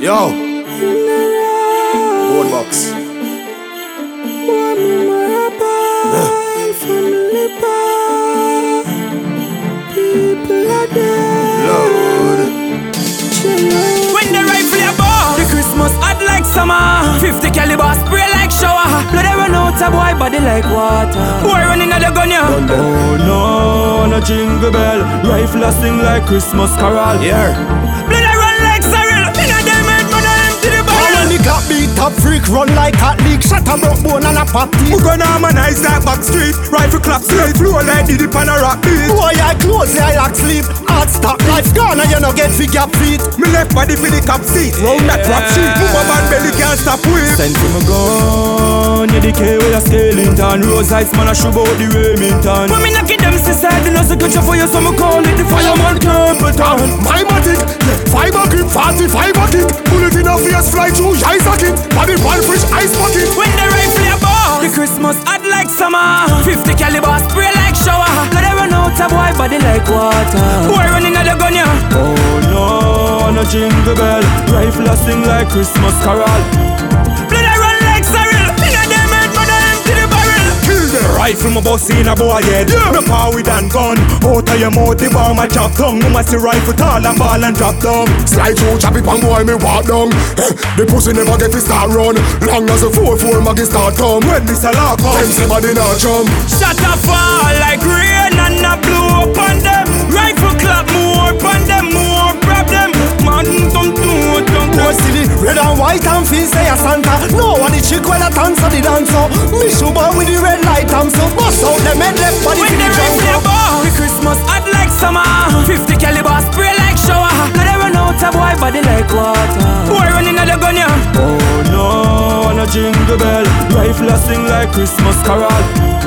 Yo, board box. Load. When the rifle a ball, the Christmas hot like summer. 50 caliber spray like shower. Blood a run out a boy body like water. Boy running at the gun ya. Oh no, no jingle bell. Rifle a sing like Christmas carol. Yeah. Freak run like cat leak Shut a broke bone and a pop teeth We gonna harmonize like back street. Rifle clap straight flow like Diddy pan a rock beat. Boy I close I like sleep Hard stop life gone and you no get figure feet Me left body for the cap seat. Round that rap sheet. Move man belly can't stop with. Send him a gun. Yeah, the K with a Skellington. Rose Ice man a shoot out the Remington. When me knock it them suicide, you know secret for you, so me call it the fireman Templeton. My matic, yeah, fiber grip, 45 a kick Bullet in a face, fly through your eyes a kit Body fresh ice bucket When the rifle a ball, the Christmas hot like summer. 50 caliber spray like shower. Blood a run out a boy body like water. Boy running at the gun ya. Oh no, no jingle bell. Rifle a sing like Christmas carol. Rifle, my boss in a boy head. No power with and gun. Out of your mouth, the bomb my chop tongue. You must see rifle tall and ball and drop down. Slide through, chop it on boy, me walk down eh, The pussy never get to start run Long as a 4-4 maggie start come When this a lock Them up. say body not jump Shut a fall like rain and a blow upon them. Rifle clap more upon them, more problem. Man, don't do it, don't do Boy see the red and white and feel say a Santa No one the chick when a dance the dancer Me boy with the red light I'm so bust out them head left body When the a jungle the Christmas hot like summer. Uh, 50 caliber spray like shower. Blood a run out a boy body like water. Boy running at the gun ya. Oh no, no jingle bell. Rifle a sing like Christmas carol.